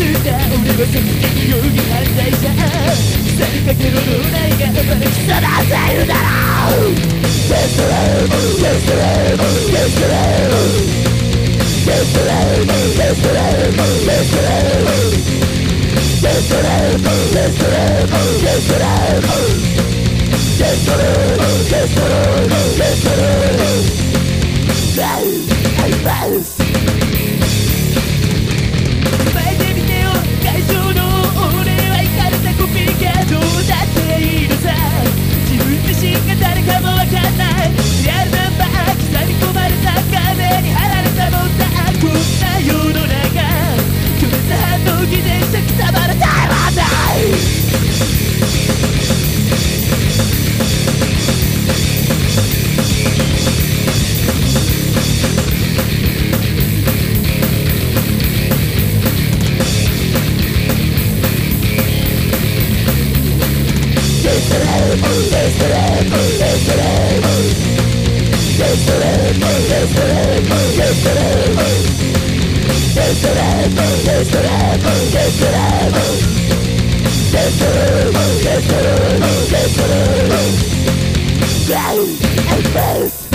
Sürte uğramasın en yoğun halindeyse Seni kaçır onunla yakalarım Sana sayılarım Göstereyim, göstereyim, göstereyim Göstereyim, göstereyim, göstereyim Göstereyim, göstereyim, göstereyim Göstereyim, göstereyim, göstereyim Hey, hey, hey Baby Yes,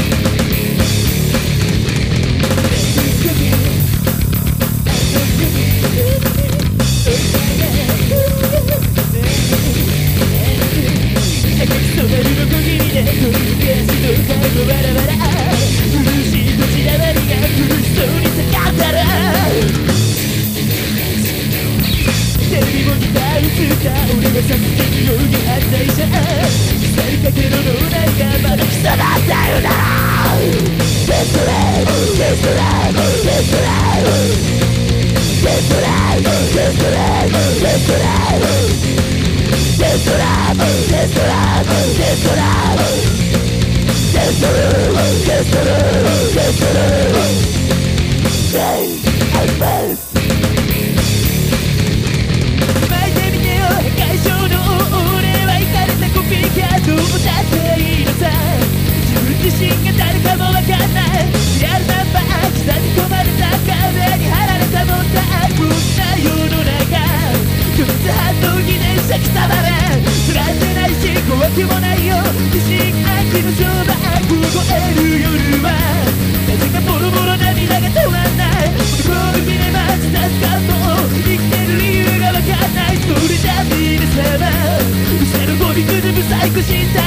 テレビモニター映った俺は殺人容疑犯罪者腐りかけの脳内がまだ腐らせるだろう Yesterday, yesterday, yesterday 貴様し怖くもないよ。疑心暗鬼の商売凍える夜は。なぜかボロボロ涙が止まんない。男を見れば自殺願望生きてる理由がわかんない。それじゃ皆様後ろゴミくずブサイクした